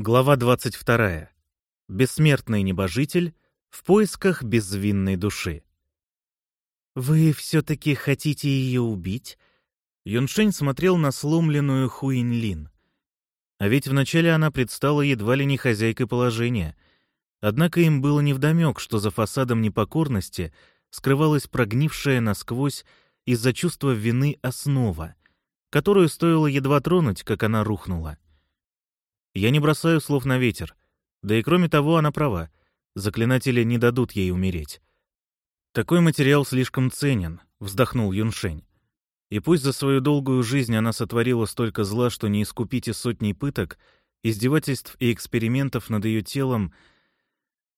Глава 22. Бессмертный небожитель в поисках безвинной души. «Вы все-таки хотите ее убить?» Юншень смотрел на сломленную Хуинлин. А ведь вначале она предстала едва ли не хозяйкой положения. Однако им было невдомек, что за фасадом непокорности скрывалась прогнившая насквозь из-за чувства вины основа, которую стоило едва тронуть, как она рухнула. Я не бросаю слов на ветер. Да и кроме того, она права. Заклинатели не дадут ей умереть. Такой материал слишком ценен, вздохнул Юншень. И пусть за свою долгую жизнь она сотворила столько зла, что не искупите сотней пыток, издевательств и экспериментов над ее телом,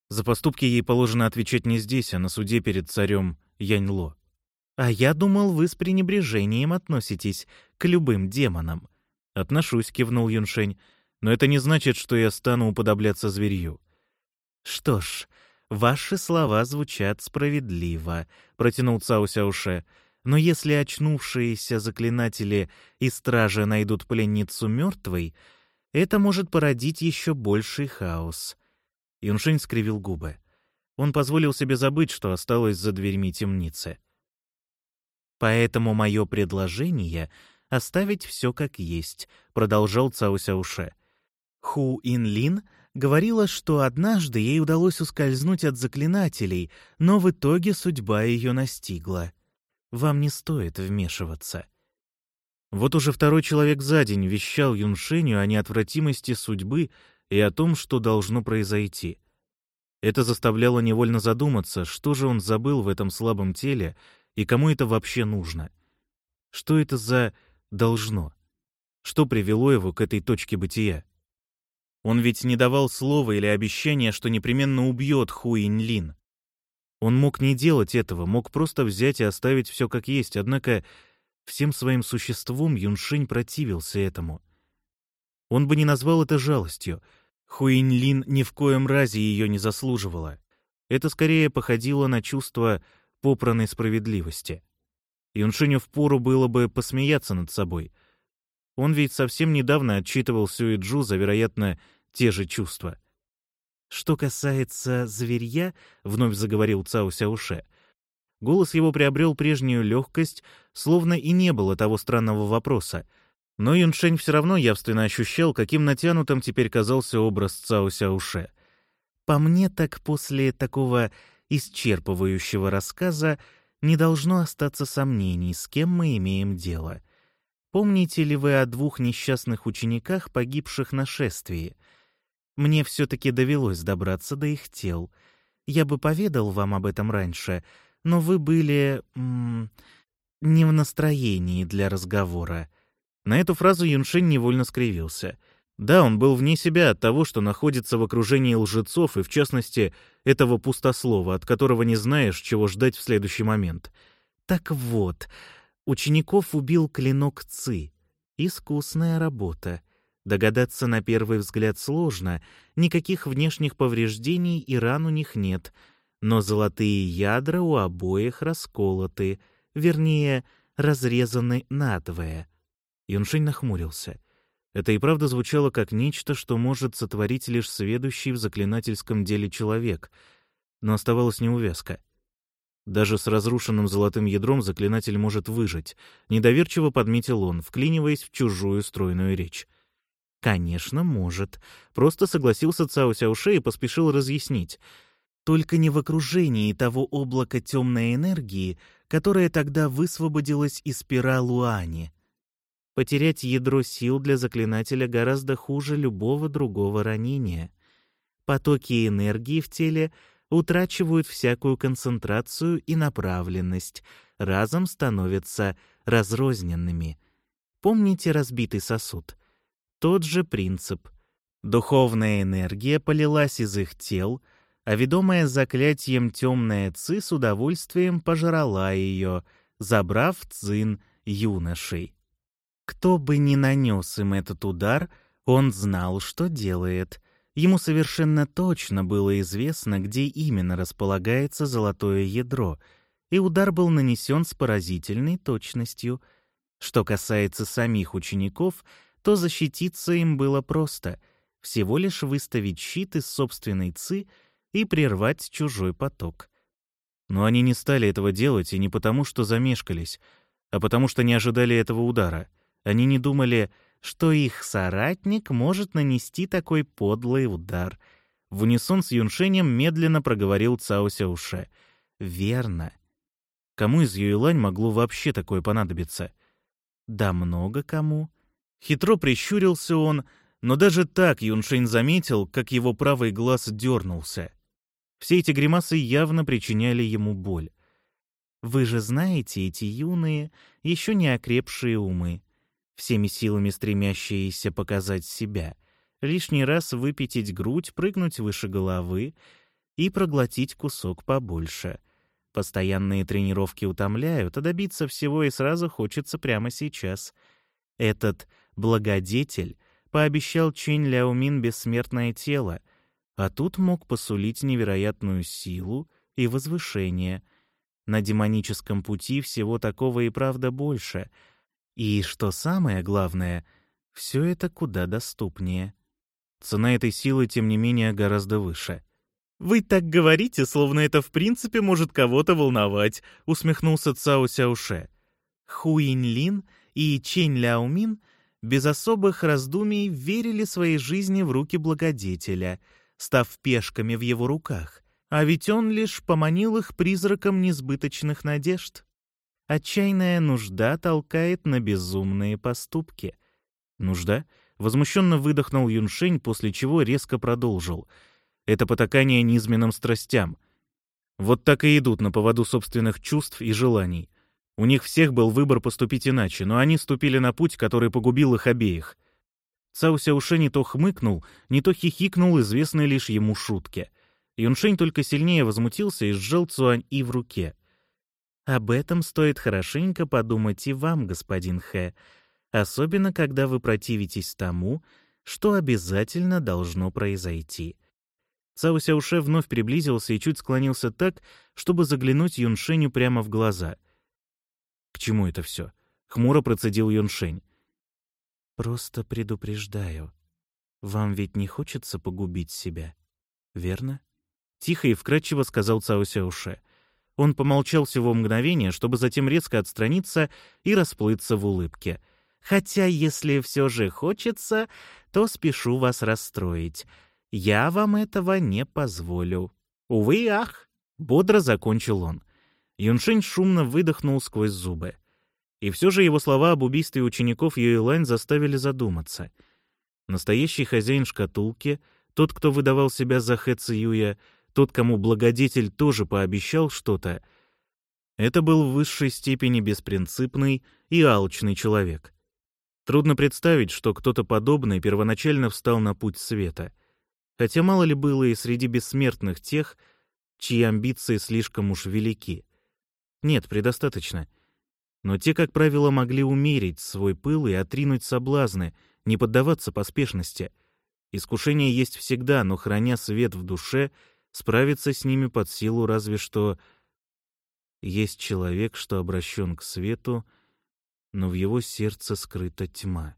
за поступки ей положено отвечать не здесь, а на суде перед царем Яньло. «А я думал, вы с пренебрежением относитесь к любым демонам». «Отношусь», — кивнул Юншень, — «но это не значит, что я стану уподобляться зверью». «Что ж, ваши слова звучат справедливо», — протянул Цао Сяуше. «Но если очнувшиеся заклинатели и стражи найдут пленницу мертвой, это может породить еще больший хаос». Юншень скривил губы. Он позволил себе забыть, что осталось за дверьми темницы. «Поэтому мое предложение — оставить все как есть», — продолжал Цао Сяуше. Ху Инлин говорила, что однажды ей удалось ускользнуть от заклинателей, но в итоге судьба ее настигла. Вам не стоит вмешиваться. Вот уже второй человек за день вещал Юншеню о неотвратимости судьбы и о том, что должно произойти. Это заставляло невольно задуматься, что же он забыл в этом слабом теле и кому это вообще нужно. Что это за «должно»? Что привело его к этой точке бытия? Он ведь не давал слова или обещания, что непременно убьет Хуинлин. Он мог не делать этого, мог просто взять и оставить все как есть, однако всем своим существом Юншень противился этому. Он бы не назвал это жалостью. Хуинлин ни в коем разе ее не заслуживала. Это скорее походило на чувство попранной справедливости. Юншиню впору было бы посмеяться над собой. Он ведь совсем недавно отчитывал Сюэджу за, вероятно, те же чувства. «Что касается зверья», — вновь заговорил Цао Сяуше, голос его приобрел прежнюю легкость, словно и не было того странного вопроса. Но Юншень все равно явственно ощущал, каким натянутым теперь казался образ Цао Сяуше. «По мне так после такого исчерпывающего рассказа не должно остаться сомнений, с кем мы имеем дело». Помните ли вы о двух несчастных учениках, погибших на шествии? Мне все-таки довелось добраться до их тел. Я бы поведал вам об этом раньше, но вы были... М -м, не в настроении для разговора». На эту фразу Юншень невольно скривился. Да, он был вне себя от того, что находится в окружении лжецов и, в частности, этого пустослова, от которого не знаешь, чего ждать в следующий момент. Так вот, Учеников убил клинок Ци. Искусная работа. Догадаться на первый взгляд сложно, никаких внешних повреждений и ран у них нет, но золотые ядра у обоих расколоты, вернее, разрезаны надвое. Юншень нахмурился. Это и правда звучало как нечто, что может сотворить лишь сведущий в заклинательском деле человек, но оставалась неувязка — даже с разрушенным золотым ядром заклинатель может выжить. Недоверчиво подметил он, вклиниваясь в чужую стройную речь. «Конечно, может». Просто согласился Цао Сяуше и поспешил разъяснить. «Только не в окружении того облака темной энергии, которое тогда высвободилось из пера Луани. Потерять ядро сил для заклинателя гораздо хуже любого другого ранения. Потоки энергии в теле — утрачивают всякую концентрацию и направленность, разом становятся разрозненными. Помните разбитый сосуд? Тот же принцип. Духовная энергия полилась из их тел, а ведомая заклятием темная ци с удовольствием пожрала ее, забрав цин юношей. Кто бы ни нанес им этот удар, он знал, что делает — Ему совершенно точно было известно, где именно располагается золотое ядро, и удар был нанесен с поразительной точностью. Что касается самих учеников, то защититься им было просто. Всего лишь выставить щит из собственной ци и прервать чужой поток. Но они не стали этого делать и не потому, что замешкались, а потому что не ожидали этого удара. Они не думали, что их соратник может нанести такой подлый удар. В унисон с Юншенем медленно проговорил Цао Сяуше. «Верно. Кому из Юйлань могло вообще такое понадобиться?» «Да много кому». Хитро прищурился он, но даже так Юншень заметил, как его правый глаз дернулся. Все эти гримасы явно причиняли ему боль. «Вы же знаете эти юные, еще не окрепшие умы всеми силами стремящиеся показать себя, лишний раз выпятить грудь, прыгнуть выше головы и проглотить кусок побольше. Постоянные тренировки утомляют, а добиться всего и сразу хочется прямо сейчас. Этот благодетель пообещал Чэнь Ляомин бессмертное тело, а тут мог посулить невероятную силу и возвышение. На демоническом пути всего такого и правда больше — и, что самое главное, все это куда доступнее. Цена этой силы, тем не менее, гораздо выше. «Вы так говорите, словно это в принципе может кого-то волновать», — усмехнулся Цао Сяуше. Хуинь Лин и Чэнь Ляомин без особых раздумий верили своей жизни в руки благодетеля, став пешками в его руках, а ведь он лишь поманил их призраком несбыточных надежд. Отчаянная нужда толкает на безумные поступки. Нужда? Возмущенно выдохнул Юншень, после чего резко продолжил. Это потакание низменным страстям. Вот так и идут на поводу собственных чувств и желаний. У них всех был выбор поступить иначе, но они ступили на путь, который погубил их обеих. Цао Сяуше не то хмыкнул, не то хихикнул известной лишь ему шутке. Юншень только сильнее возмутился и сжал Цуань И в руке. Об этом стоит хорошенько подумать и вам, господин Хэ, особенно когда вы противитесь тому, что обязательно должно произойти. Цао Сяуше вновь приблизился и чуть склонился так, чтобы заглянуть Юншеню прямо в глаза. «К чему это все?» — хмуро процедил Юншень. «Просто предупреждаю. Вам ведь не хочется погубить себя, верно?» Тихо и вкрадчиво сказал Цао Сяуше. Он помолчал всего мгновение, чтобы затем резко отстраниться и расплыться в улыбке. «Хотя, если все же хочется, то спешу вас расстроить. Я вам этого не позволю». «Увы, ах!» — бодро закончил он. Юншень шумно выдохнул сквозь зубы. И все же его слова об убийстве учеников Юэлань заставили задуматься. Настоящий хозяин шкатулки, тот, кто выдавал себя за Хэ Циюя, тот, кому благодетель тоже пообещал что-то, это был в высшей степени беспринципный и алчный человек. Трудно представить, что кто-то подобный первоначально встал на путь света. Хотя мало ли было и среди бессмертных тех, чьи амбиции слишком уж велики. Нет, предостаточно. Но те, как правило, могли умерить свой пыл и отринуть соблазны, не поддаваться поспешности. Искушение есть всегда, но храня свет в душе — Справиться с ними под силу разве что есть человек, что обращен к свету, но в его сердце скрыта тьма.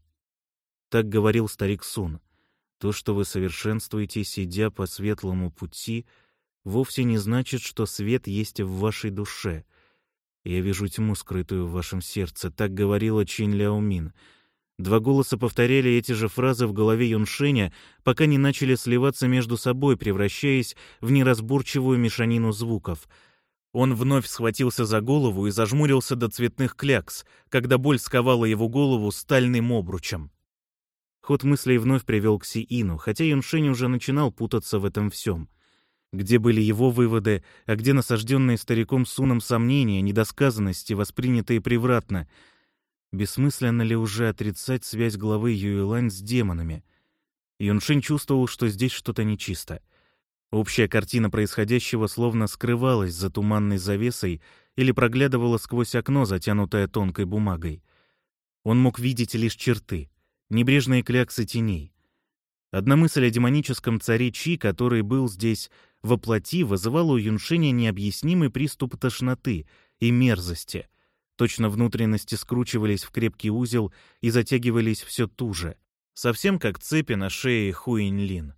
Так говорил старик Сун. То, что вы совершенствуете, сидя по светлому пути, вовсе не значит, что свет есть в вашей душе. Я вижу тьму, скрытую в вашем сердце. Так говорила Чин Ляомин — Два голоса повторяли эти же фразы в голове Юншеня, пока не начали сливаться между собой, превращаясь в неразборчивую мешанину звуков. Он вновь схватился за голову и зажмурился до цветных клякс, когда боль сковала его голову стальным обручем. Ход мыслей вновь привел к Сиину, хотя Юншень уже начинал путаться в этом всем. Где были его выводы, а где насажденные стариком Суном сомнения, недосказанности, воспринятые превратно — Бессмысленно ли уже отрицать связь главы Юэлань с демонами? Юншин чувствовал, что здесь что-то нечисто. Общая картина происходящего словно скрывалась за туманной завесой или проглядывала сквозь окно, затянутое тонкой бумагой. Он мог видеть лишь черты, небрежные кляксы теней. Одна мысль о демоническом царе Чи, который был здесь воплоти, вызывала у Юншиня необъяснимый приступ тошноты и мерзости — Точно внутренности скручивались в крепкий узел и затягивались все туже. совсем как цепи на шее Хуинлин.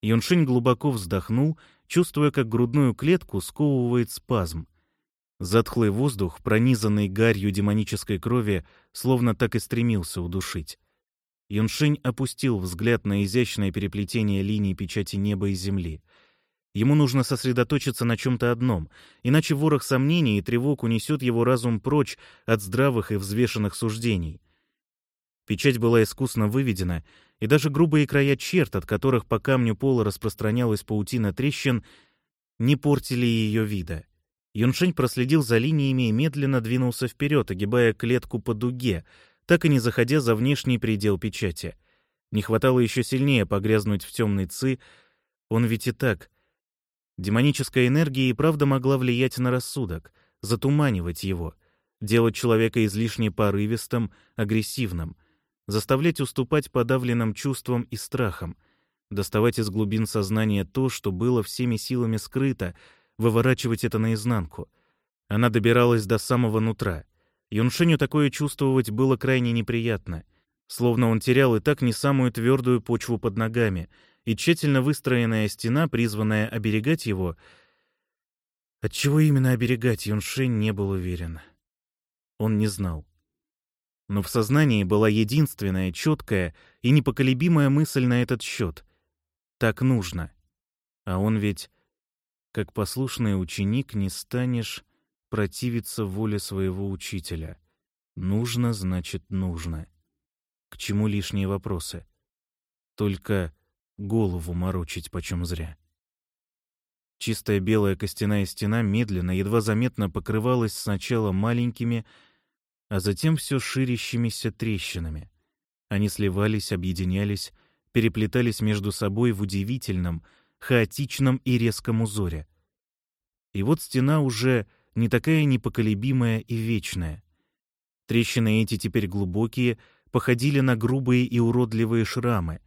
Юншинь глубоко вздохнул, чувствуя, как грудную клетку сковывает спазм. Затхлый воздух, пронизанный гарью демонической крови, словно так и стремился удушить. Юншинь опустил взгляд на изящное переплетение линий печати неба и земли. Ему нужно сосредоточиться на чем-то одном, иначе ворох сомнений и тревог унесет его разум прочь от здравых и взвешенных суждений. Печать была искусно выведена, и даже грубые края черт, от которых по камню пола распространялась паутина трещин, не портили ее вида. Юншень проследил за линиями и медленно двинулся вперед, огибая клетку по дуге, так и не заходя за внешний предел печати. Не хватало еще сильнее погрязнуть в темной ци, он ведь и так. Демоническая энергия и правда могла влиять на рассудок, затуманивать его, делать человека излишне порывистым, агрессивным — заставлять уступать подавленным чувствам и страхам, доставать из глубин сознания то, что было всеми силами скрыто, выворачивать это наизнанку. Она добиралась до самого нутра. Юншеню такое чувствовать было крайне неприятно, словно он терял и так не самую твердую почву под ногами, и тщательно выстроенная стена, призванная оберегать его, от чего именно оберегать Юншень не был уверен. Он не знал. Но в сознании была единственная, четкая и непоколебимая мысль на этот счет. Так нужно. А он ведь, как послушный ученик, не станешь противиться воле своего учителя. Нужно, значит, нужно. К чему лишние вопросы? Только голову морочить почем зря. Чистая белая костяная стена медленно, едва заметно покрывалась сначала маленькими, а затем все ширящимися трещинами. Они сливались, объединялись, переплетались между собой в удивительном, хаотичном и резком узоре. И вот стена уже не такая непоколебимая и вечная. Трещины эти теперь глубокие, походили на грубые и уродливые шрамы.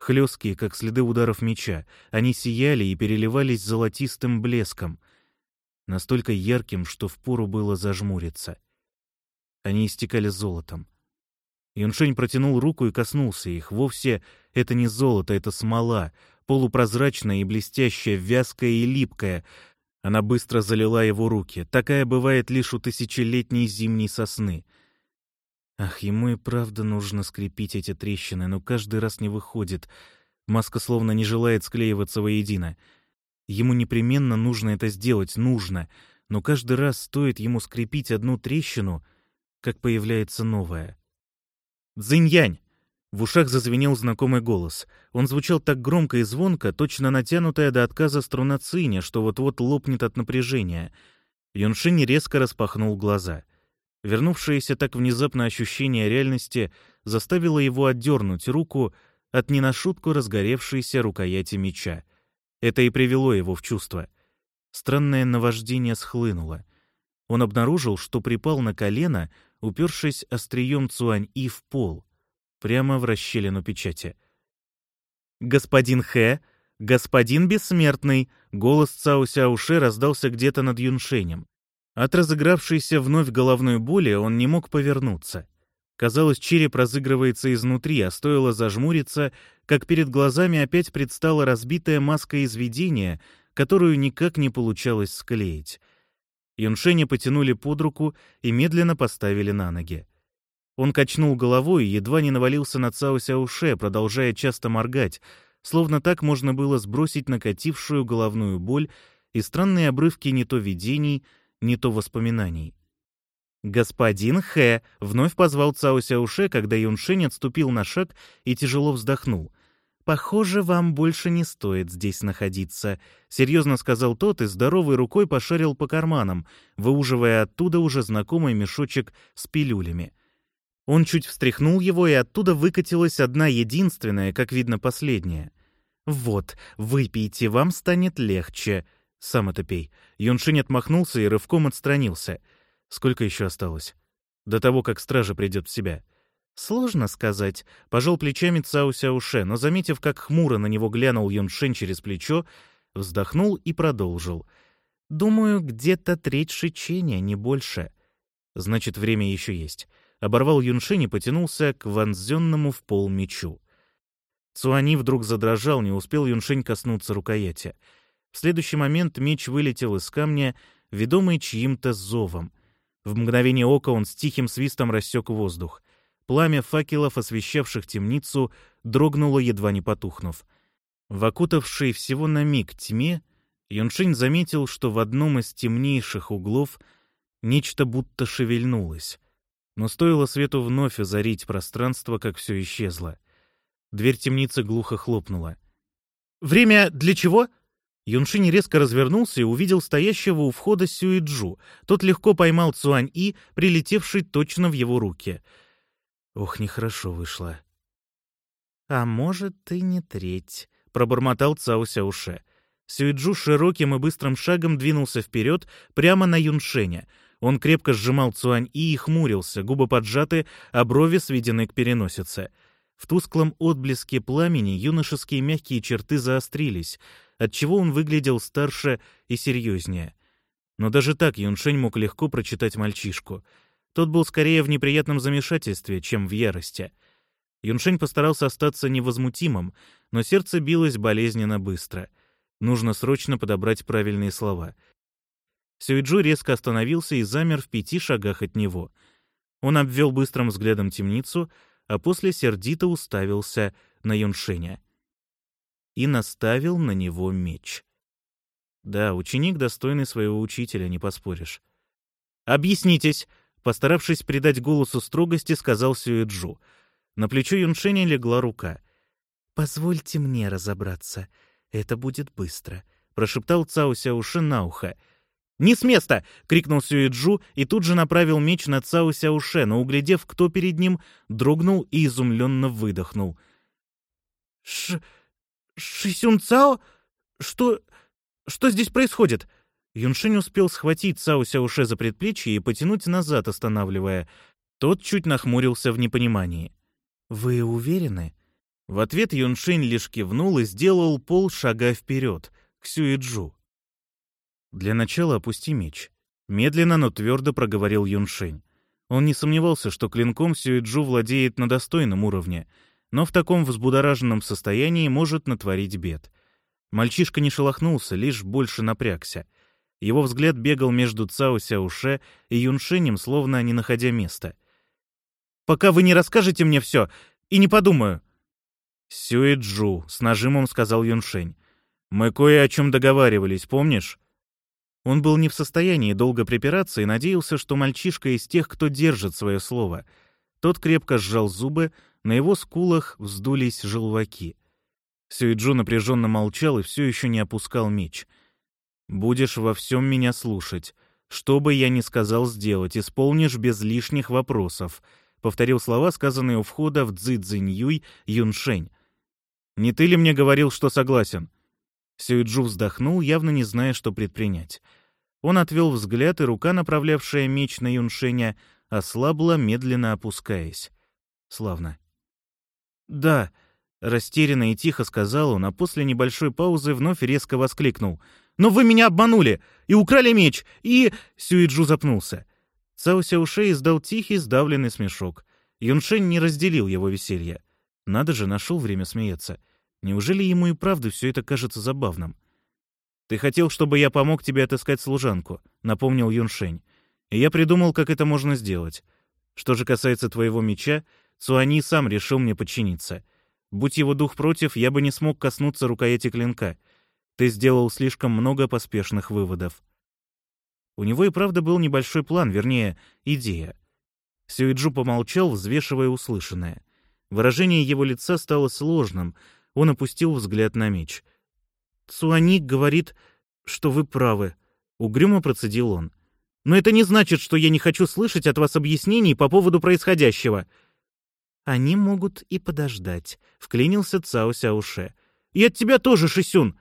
Хлесткие, как следы ударов меча, они сияли и переливались золотистым блеском, настолько ярким, что впору было зажмуриться — они истекали золотом. Юншень протянул руку и коснулся их. Вовсе это не золото, это смола, полупрозрачная и блестящая, вязкая и липкая. Она быстро залила его руки. Такая бывает лишь у тысячелетней зимней сосны. Ах, ему и правда нужно скрепить эти трещины, но каждый раз не выходит. Маска словно не желает склеиваться воедино. Ему непременно нужно это сделать, нужно. Но каждый раз стоит ему скрепить одну трещину — как появляется новое. «Цзиньянь!» В ушах зазвенел знакомый голос. Он звучал так громко и звонко, точно натянутая до отказа струна циня, что вот-вот лопнет от напряжения. Юншинь резко распахнул глаза. Вернувшееся так внезапно ощущение реальности заставило его отдернуть руку от не на шутку разгоревшейся рукояти меча. Это и привело его в чувство. Странное наваждение схлынуло. Он обнаружил, что припал на колено, упершись острием Цуань-И в пол, прямо в расщелину печати. «Господин Хэ! Господин Бессмертный!» Голос Цао Сяуши раздался где-то над Юншенем. От разыгравшейся вновь головной боли он не мог повернуться. Казалось, череп разыгрывается изнутри, а стоило зажмуриться, как перед глазами опять предстала разбитая маска из видения, которую никак не получалось склеить. Юншеня потянули под руку и медленно поставили на ноги. Он качнул головой и едва не навалился на Цао Сяуше, продолжая часто моргать, словно так можно было сбросить накатившую головную боль и странные обрывки не то видений, не то воспоминаний. «Господин Хэ!» — вновь позвал Цао Сяуше, когда Юншень отступил на шаг и тяжело вздохнул. «Похоже, вам больше не стоит здесь находиться», — серьезно сказал тот и здоровой рукой пошарил по карманам, выуживая оттуда уже знакомый мешочек с пилюлями. Он чуть встряхнул его, и оттуда выкатилась одна единственная, как видно, последняя. «Вот, выпейте, вам станет легче». «Сам это пей». Юншинь отмахнулся и рывком отстранился. «Сколько еще осталось?» «До того, как стража придет в себя». «Сложно сказать», — пожал плечами Цао Сяуше, но, заметив, как хмуро на него глянул Юншень через плечо, вздохнул и продолжил. «Думаю, где-то треть шичения, не больше». «Значит, время еще есть. оборвал Юншень и потянулся к вонзенному в пол мечу. Цуани вдруг задрожал, не успел Юншень коснуться рукояти. В следующий момент меч вылетел из камня, ведомый чьим-то зовом. В мгновение ока он с тихим свистом рассек воздух. Пламя факелов, освещавших темницу, дрогнуло, едва не потухнув. В окутавшей всего на миг тьме Юншень заметил, что в одном из темнейших углов нечто будто шевельнулось. Но стоило свету вновь озарить пространство, как все исчезло. Дверь темницы глухо хлопнула. «Время для чего?» Юншинь резко развернулся и увидел стоящего у входа Сюиджу. Тот легко поймал Цуань-И, прилетевший точно в его руки. Ох, нехорошо вышло. «А может, и не треть», — пробормотал Цао Сяуше. Сюиджу широким и быстрым шагом двинулся вперед, прямо на Юншеня. Он крепко сжимал Цуань-И и хмурился, губы поджаты, а брови сведены к переносице. В тусклом отблеске пламени юношеские мягкие черты заострились — отчего он выглядел старше и серьезнее. Но даже так Юншень мог легко прочитать мальчишку. Тот был скорее в неприятном замешательстве, чем в ярости. Юншень постарался остаться невозмутимым, но сердце билось болезненно быстро. Нужно срочно подобрать правильные слова. Сюиджу резко остановился и замер в пяти шагах от него. Он обвел быстрым взглядом темницу, а после сердито уставился на Юншеня и наставил на него меч. Да, ученик достойный своего учителя, не поспоришь. «Объяснитесь!» — постаравшись придать голосу строгости, сказал Сюэджу. На плечо Юншеня легла рука. «Позвольте мне разобраться. Это будет быстро», — прошептал Цао Сяуши на ухо. «Не с места!» — крикнул Сюэджу и тут же направил меч на Цао Сяуше, но, углядев, кто перед ним, дрогнул и изумленно выдохнул. «Ш... Шисюн Цао? Что... что здесь происходит?» Юншень успел схватить Цао Сяуше за предплечье и потянуть назад, останавливая. Тот чуть нахмурился в непонимании. «Вы уверены?» В ответ Юншень лишь кивнул и сделал полшага вперед, к Сюиджу. «Для начала опусти меч», — медленно, но твердо проговорил Юншень. Он не сомневался, что клинком Сюиджу владеет на достойном уровне — но в таком взбудораженном состоянии может натворить бед. Мальчишка не шелохнулся, лишь больше напрягся. Его взгляд бегал между Цао Сяуше и Юншенем, словно не находя места. «Пока вы не расскажете мне все, и не подумаю». «Сюэджу», — с нажимом сказал Юншень. «Мы кое о чем договаривались, помнишь?» Он был не в состоянии долго припираться и надеялся, что мальчишка из тех, кто держит свое слово. Тот крепко сжал зубы, на его скулах вздулись желваки. Сюиджу напряженно молчал и все еще не опускал меч. «Будешь во всем меня слушать. Что бы я ни сказал сделать, исполнишь без лишних вопросов», — повторил слова, сказанные у входа в Цзэцзиньюй Юншень. «Не ты ли мне говорил, что согласен?» Сюиджу вздохнул, явно не зная, что предпринять. Он отвел взгляд, и рука, направлявшая меч на Юншеня, ослабла, медленно опускаясь. Славно. «Да», — растерянно и тихо сказал он, а после небольшой паузы вновь резко воскликнул. «Но вы меня обманули! И украли меч! И...» Сюиджу запнулся. Цао Сяушэ издал тихий, сдавленный смешок. Юншень не разделил его веселье. Надо же, нашел время смеяться. Неужели ему и правда все это кажется забавным? «Ты хотел, чтобы я помог тебе отыскать служанку», — напомнил Юншень. «И я придумал, как это можно сделать. Что же касается твоего меча, Цуани сам решил мне подчиниться. Будь его дух против, я бы не смог коснуться рукояти клинка. Ты сделал слишком много поспешных выводов. У него и правда был небольшой план, вернее, идея. Сюиджу помолчал, взвешивая услышанное. Выражение его лица стало сложным. Он опустил взгляд на меч. «Цуани говорит, что вы правы», — угрюмо процедил он. «Но это не значит, что я не хочу слышать от вас объяснений по поводу происходящего. «Они могут и подождать», — вклинился Цао Сяуше. «И от тебя тоже, Шисюн!»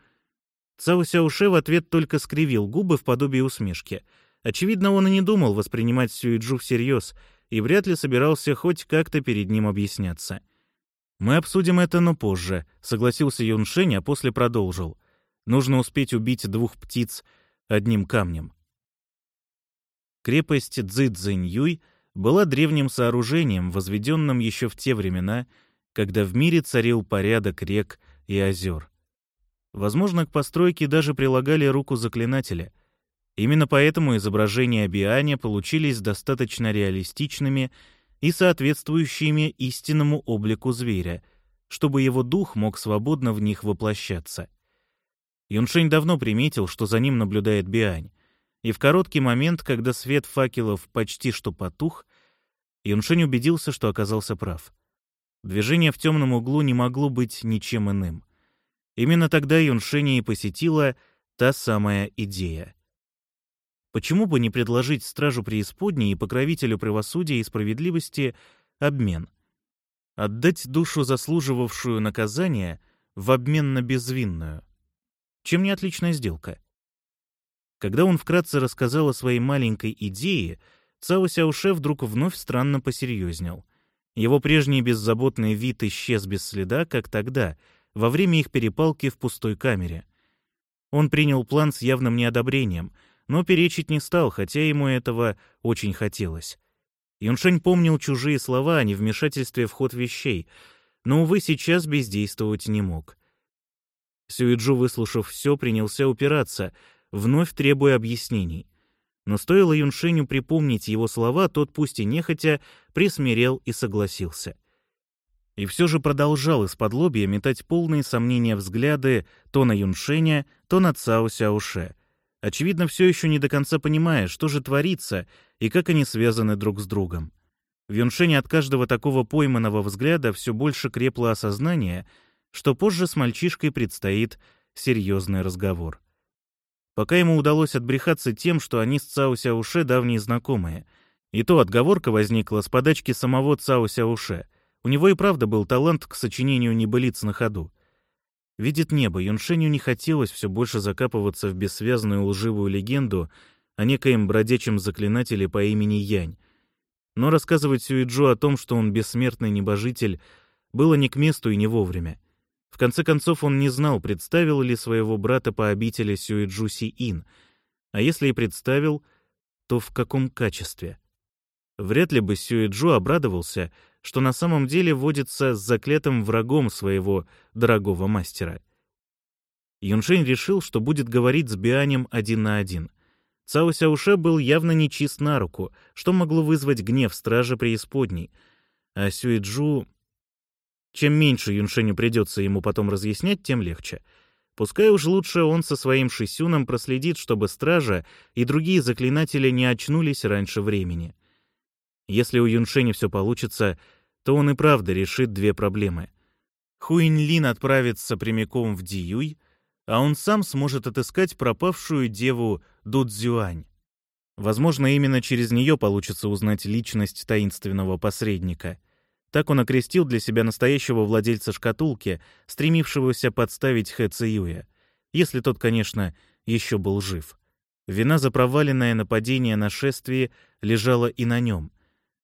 Цао Сяуше в ответ только скривил губы в подобии усмешки. Очевидно, он и не думал воспринимать Сюиджу всерьез и вряд ли собирался хоть как-то перед ним объясняться. «Мы обсудим это, но позже», — согласился Юншень, а после продолжил. «Нужно успеть убить двух птиц одним камнем». Крепость Цзэцзиньюй была древним сооружением, возведенным еще в те времена, когда в мире царил порядок рек и озер. Возможно, к постройке даже прилагали руку заклинателя. Именно поэтому изображения Бианя получились достаточно реалистичными и соответствующими истинному облику зверя, чтобы его дух мог свободно в них воплощаться. Юншень давно приметил, что за ним наблюдает Биань, и в короткий момент, когда свет факелов почти что потух, Юншень убедился, что оказался прав. Движение в темном углу не могло быть ничем иным. Именно тогда Юншеня и посетила та самая идея. Почему бы не предложить стражу преисподней и покровителю правосудия и справедливости обмен? Отдать душу, заслуживавшую наказания, в обмен на безвинную. Чем не отличная сделка? Когда он вкратце рассказал о своей маленькой идее, Цао Сяуше вдруг вновь странно посерьезнел. Его прежний беззаботный вид исчез без следа, как тогда — во время их перепалки в пустой камере. Он принял план с явным неодобрением, но перечить не стал, хотя ему этого очень хотелось. Юншень помнил чужие слова о невмешательстве в ход вещей, но, увы, сейчас бездействовать не мог. Сюиджу, выслушав все, принялся упираться, вновь требуя объяснений. Но стоило Юншеню припомнить его слова, тот, пусть и нехотя, присмирел и согласился — и все же продолжал из-под метать полные сомнения взгляды то на Юншеня, то на Цао Сяоше, очевидно, все еще не до конца понимая, что же творится и как они связаны друг с другом. В Юншене от каждого такого пойманного взгляда все больше крепло осознание, что позже с мальчишкой предстоит серьезный разговор. Пока ему удалось отбрехаться тем, что они с Цао Сяоше давние знакомые, и то отговорка возникла с подачки самого Цао Сяоше — у него и правда был талант к сочинению небылиц на ходу. Видит небо, Юншеню не хотелось все больше закапываться в бессвязную лживую легенду о некоем бродячем заклинателе по имени Янь. Но рассказывать Сюиджу о том, что он бессмертный небожитель, было не к месту и не вовремя. В конце концов, он не знал, представил ли своего брата по обители Сюиджу Си-Ин, а если и представил, то в каком качестве. Вряд ли бы Сюиджу обрадовался — что на самом деле водится с заклятым врагом своего дорогого мастера. Юншень решил, что будет говорить с Бианем один на один. Цао Сяуше был явно нечист на руку, что могло вызвать гнев стража преисподней. А Сюиджу... Чем меньше Юншеню придется ему потом разъяснять, тем легче. Пускай уж лучше он со своим Шисюном проследит, чтобы стража и другие заклинатели не очнулись раньше времени. Если у Юншени все получится, то он и правда решит две проблемы. Хуинлин отправится прямиком в Диюй, а он сам сможет отыскать пропавшую деву Дудзюань. Возможно, именно через нее получится узнать личность таинственного посредника. Так он окрестил для себя настоящего владельца шкатулки, стремившегося подставить Хэ Циюя, если тот, конечно, еще был жив. Вина за проваленное нападение на шествие лежала и на нем —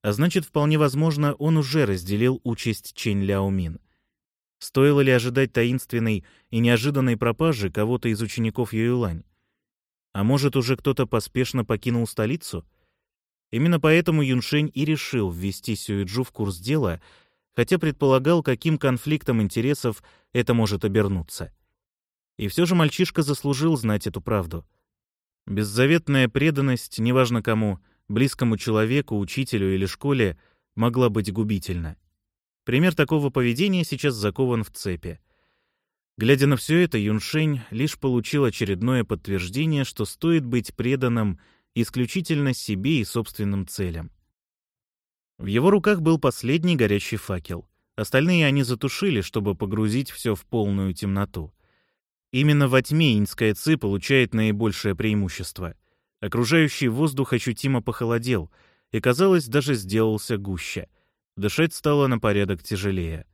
а значит, вполне возможно, он уже разделил участь Чэнь Ляомин. Стоило ли ожидать таинственной и неожиданной пропажи кого-то из учеников Юйлань? А может, уже кто-то поспешно покинул столицу? Именно поэтому Юншень и решил ввести Сюэджу в курс дела, хотя предполагал, каким конфликтом интересов это может обернуться. И все же мальчишка заслужил знать эту правду. Беззаветная преданность, неважно кому — близкому человеку, учителю или школе могла быть губительна. Пример такого поведения сейчас закован в цепи. Глядя на все это, Юншень лишь получил очередное подтверждение, что стоит быть преданным исключительно себе и собственным целям. В его руках был последний горящий факел. Остальные они затушили, чтобы погрузить все в полную темноту. Именно во тьме инская ци получает наибольшее преимущество. Окружающий воздух ощутимо похолодел и, казалось, даже сделался гуще. Дышать стало на порядок тяжелее.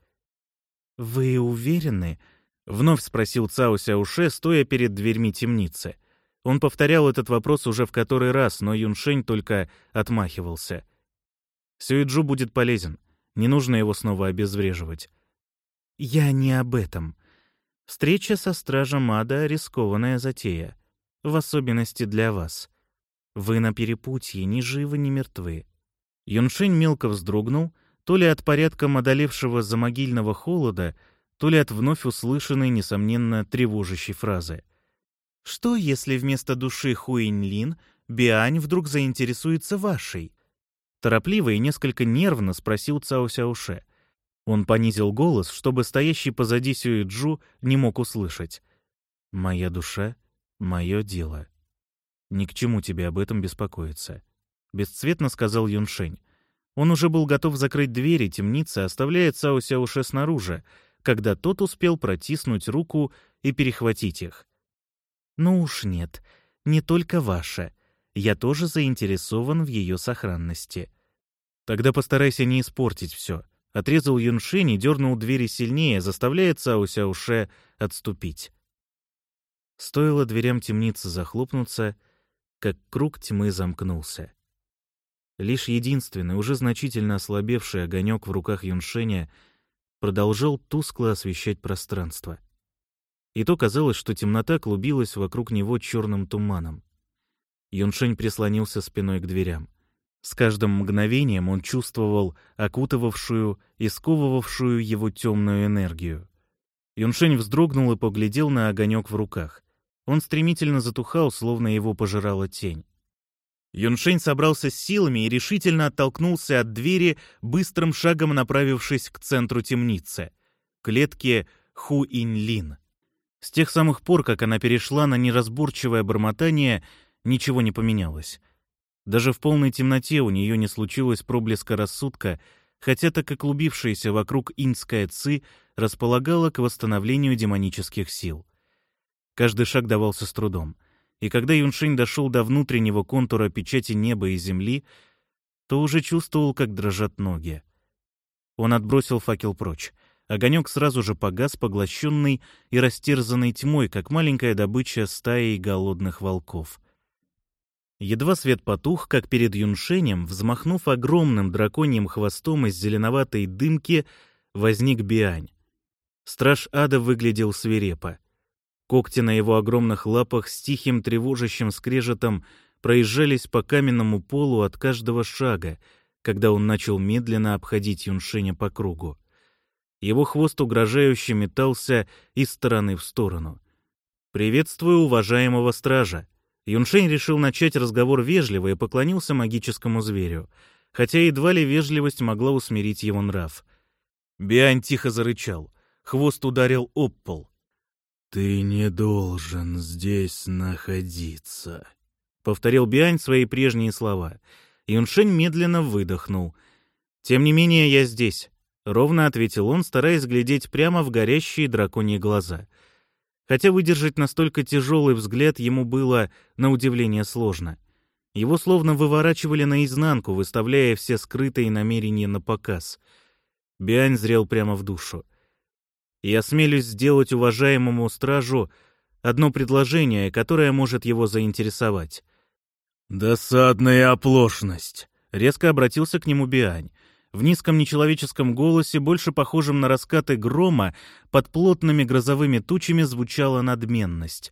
«Вы уверены?» — вновь спросил Цао Сяуше, стоя перед дверьми темницы. Он повторял этот вопрос уже в который раз, но Юншень только отмахивался. Сюиджу будет полезен. Не нужно его снова обезвреживать. «Я не об этом. Встреча со стражем ада — рискованная затея. В особенности для вас. Вы на перепутье, ни живы, ни мертвы. Юншень мелко вздрогнул, то ли от порядка одолевшего замогильного холода, то ли от вновь услышанной, несомненно, тревожащей фразы. «Что, если вместо души Хуинлин Биань вдруг заинтересуется вашей?» Торопливо и несколько нервно спросил Цао Сяоше. Он понизил голос, чтобы стоящий позади Сюэджу не мог услышать. «Моя душа — мое дело. Ни к чему тебе об этом беспокоиться», — бесцветно сказал Юншень. Он уже был готов закрыть двери темницы, оставляя Цао Сяоше снаружи, когда тот успел протиснуть руку и перехватить их. «Ну уж нет, не только ваша. Я тоже заинтересован в ее сохранности». «Тогда постарайся не испортить все», — отрезал Юншень и дернул двери сильнее, заставляя Цао Сяоше отступить. Стоило дверям темницы захлопнуться, как круг тьмы замкнулся. Лишь единственный, уже значительно ослабевший огонек в руках Юншеня продолжал тускло освещать пространство. И то казалось, что темнота клубилась вокруг него черным туманом. Юншень прислонился спиной к дверям. С каждым мгновением он чувствовал окутывавшую и сковывавшую его темную энергию. Юншень вздрогнул и поглядел на огонек в руках. Он стремительно затухал, словно его пожирала тень. Юншень собрался с силами и решительно оттолкнулся от двери, быстрым шагом направившись к центру темницы, клетке Ху-Инь-Лин. С тех самых пор, как она перешла на неразборчивое бормотание, ничего не поменялось. Даже в полной темноте у нее не случилось проблеска рассудка, хотя так и клубившаяся вокруг инская ци располагала к восстановлению демонических сил. Каждый шаг давался с трудом — и когда Юншень дошел до внутреннего контура печати неба и земли, то уже чувствовал, как дрожат ноги. Он отбросил факел прочь. Огонек сразу же погас, поглощенный и растерзанный тьмой, как маленькая добыча стаи голодных волков. Едва свет потух, как перед Юншенем, взмахнув огромным драконьим хвостом из зеленоватой дымки, возник Биань. Страж ада выглядел свирепо. Когти на его огромных лапах с тихим тревожащим скрежетом проезжались по каменному полу от каждого шага, когда он начал медленно обходить Юншеня по кругу. Его хвост угрожающе метался из стороны в сторону. «Приветствую уважаемого стража!» Юншень решил начать разговор вежливо и поклонился магическому зверю, хотя едва ли вежливость могла усмирить его нрав. Биань тихо зарычал. Хвост ударил об пол. «Ты не должен здесь находиться», — повторил Биань свои прежние слова. Юншень медленно выдохнул. «Тем не менее, я здесь», — ровно ответил он, стараясь глядеть прямо в горящие драконьи глаза. Хотя выдержать настолько тяжелый взгляд ему было, на удивление, сложно. Его словно выворачивали наизнанку, выставляя все скрытые намерения на показ. Биань зрел прямо в душу и осмелюсь сделать уважаемому стражу одно предложение, которое может его заинтересовать. «Досадная оплошность», — резко обратился к нему Биань. В низком нечеловеческом голосе, больше похожем на раскаты грома, под плотными грозовыми тучами звучала надменность.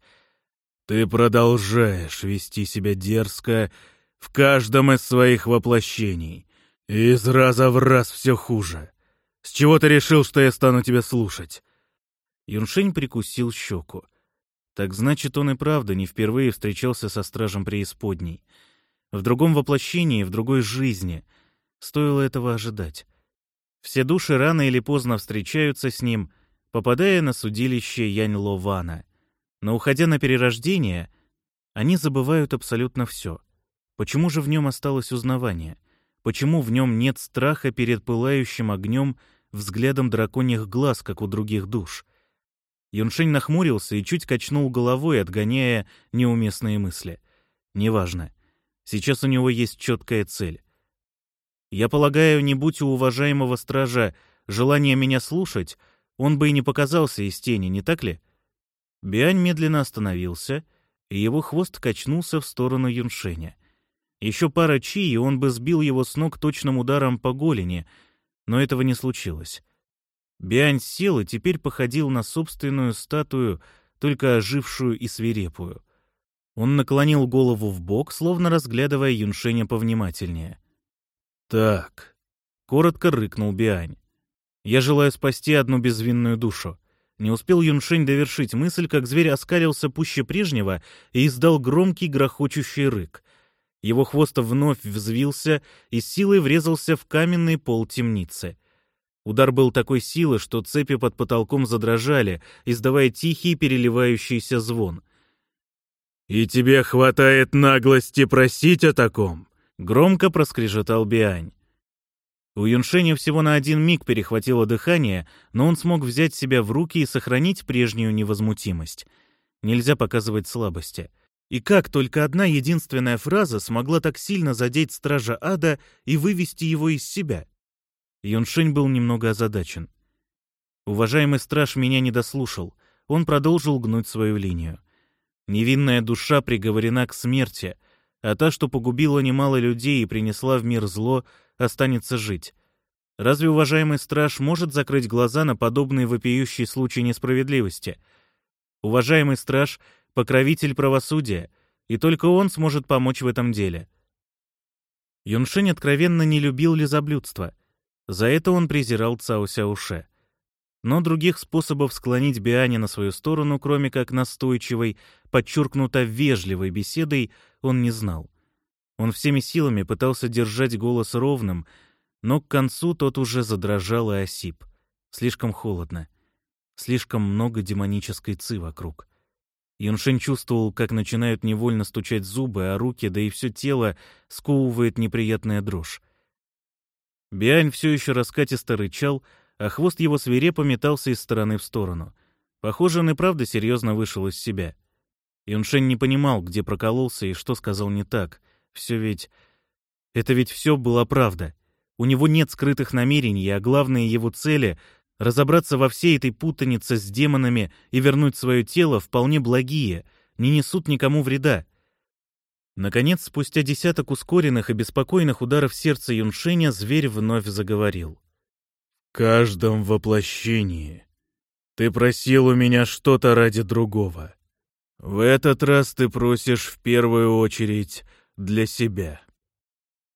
«Ты продолжаешь вести себя дерзко в каждом из своих воплощений, и из раза в раз все хуже. С чего ты решил, что я стану тебя слушать?» Юншень прикусил щеку. Так значит, он и правда не впервые встречался со стражем преисподней. В другом воплощении, в другой жизни. Стоило этого ожидать. Все души рано или поздно встречаются с ним, попадая на судилище Янь-Ло-Вана. Но уходя на перерождение, они забывают абсолютно все. Почему же в нем осталось узнавание? Почему в нем нет страха перед пылающим огнем взглядом драконьих глаз, как у других душ? Юншень нахмурился и чуть качнул головой, отгоняя неуместные мысли. Неважно. Сейчас у него есть четкая цель. Я полагаю, не будь у уважаемого стража желания меня слушать, он бы и не показался из тени, не так ли? Биань медленно остановился, и его хвост качнулся в сторону Юншеня. Еще пара чи, и он бы сбил его с ног точным ударом по голени, но этого не случилось. Биань сел и теперь походил на собственную статую, только ожившую и свирепую. Он наклонил голову в бок, словно разглядывая Юншеня повнимательнее. «Так», — коротко рыкнул Биань. «Я желаю спасти одну безвинную душу». Не успел Юншень довершить мысль, как зверь оскалился пуще прежнего и издал громкий грохочущий рык. Его хвост вновь взвился и силой врезался в каменный пол темницы. Удар был такой силы, что цепи под потолком задрожали, издавая тихий переливающийся звон. «И тебе хватает наглости просить о таком?» — громко проскрежетал Биань. У Юншеня всего на один миг перехватило дыхание, но он смог взять себя в руки и сохранить прежнюю невозмутимость. Нельзя показывать слабости. И как только одна единственная фраза смогла так сильно задеть стража ада и вывести его из себя? Юншень был немного озадачен. Уважаемый страж меня не дослушал. Он продолжил гнуть свою линию. Невинная душа приговорена к смерти, а та, что погубила немало людей и принесла в мир зло, останется жить. Разве уважаемый страж может закрыть глаза на подобный вопиющий случай несправедливости? Уважаемый страж — покровитель правосудия, и только он сможет помочь в этом деле. Юншень откровенно не любил лизоблюдство. За это он презирал Цао Сяуше. Но других способов склонить Биани на свою сторону, кроме как настойчивой, подчеркнуто вежливой беседой, он не знал. Он всеми силами пытался держать голос ровным, но к концу тот уже задрожал и осип. Слишком холодно. Слишком много демонической ци вокруг. Юншень чувствовал, как начинают невольно стучать зубы, а руки, да и все тело сковывает неприятная дрожь. Биань все еще раскатисто рычал, а хвост его свирепо метался из стороны в сторону. Похоже, он и правда серьезно вышел из себя. Юншень не понимал, где прокололся и что сказал не так. Все ведь... Это ведь все была правда. У него нет скрытых намерений, а главные его цели — разобраться во всей этой путанице с демонами и вернуть свое тело вполне благие, не несут никому вреда. Наконец, спустя десяток ускоренных и беспокойных ударов сердца Юншеня, зверь вновь заговорил. «В каждом воплощении ты просил у меня что-то ради другого. В этот раз ты просишь в первую очередь для себя.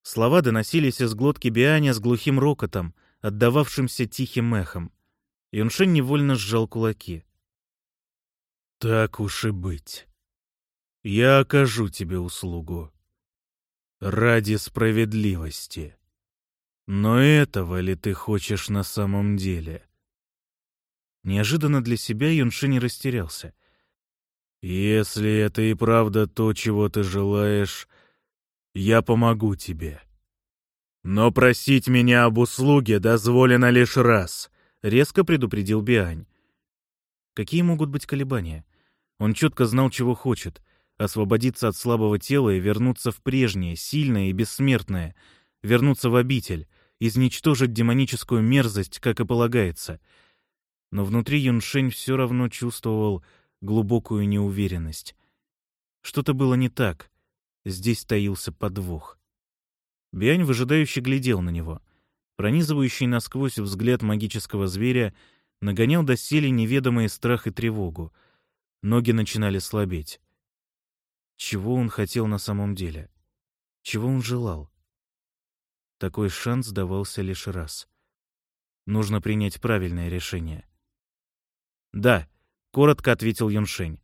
Слова доносились из глотки Бианя с глухим рокотом, отдававшимся тихим эхом. Юншень невольно сжал кулаки. «Так уж и быть. Я окажу тебе услугу. Ради справедливости. Но этого ли ты хочешь на самом деле?» Неожиданно для себя Юншень растерялся. «Если это и правда то, чего ты желаешь, я помогу тебе. Но просить меня об услуге дозволено лишь раз», — резко предупредил Биань. Какие могут быть колебания? Он четко знал, чего хочет — освободиться от слабого тела и вернуться в прежнее, сильное и бессмертное, вернуться в обитель, изничтожить демоническую мерзость, как и полагается. Но внутри Юншень все равно чувствовал глубокую неуверенность. Что-то было не так, Здесь таился подвох. Биань выжидающе глядел на него. Пронизывающий насквозь взгляд магического зверя нагонял доселе неведомый страх и тревогу. Ноги начинали слабеть. Чего он хотел на самом деле? Чего он желал? Такой шанс давался лишь раз. Нужно принять правильное решение. «Да», — коротко ответил Юншень.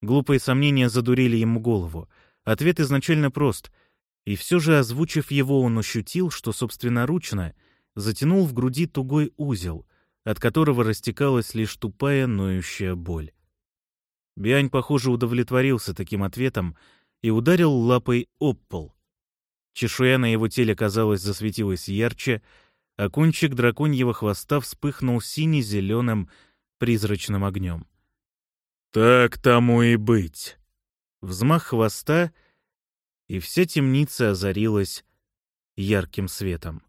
Глупые сомнения задурили ему голову — Ответ изначально прост, и все же, озвучив его, он ощутил, что собственноручно затянул в груди тугой узел, от которого растекалась лишь тупая ноющая боль. Биань, похоже, удовлетворился таким ответом и ударил лапой об пол. Чешуя на его теле, казалось, засветилась ярче, а кончик драконьего хвоста вспыхнул сине-зеленым призрачным огнем. «Так тому и быть», взмах хвоста, и вся темница озарилась ярким светом.